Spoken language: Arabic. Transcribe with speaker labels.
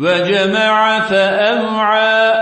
Speaker 1: وجمع فأوعى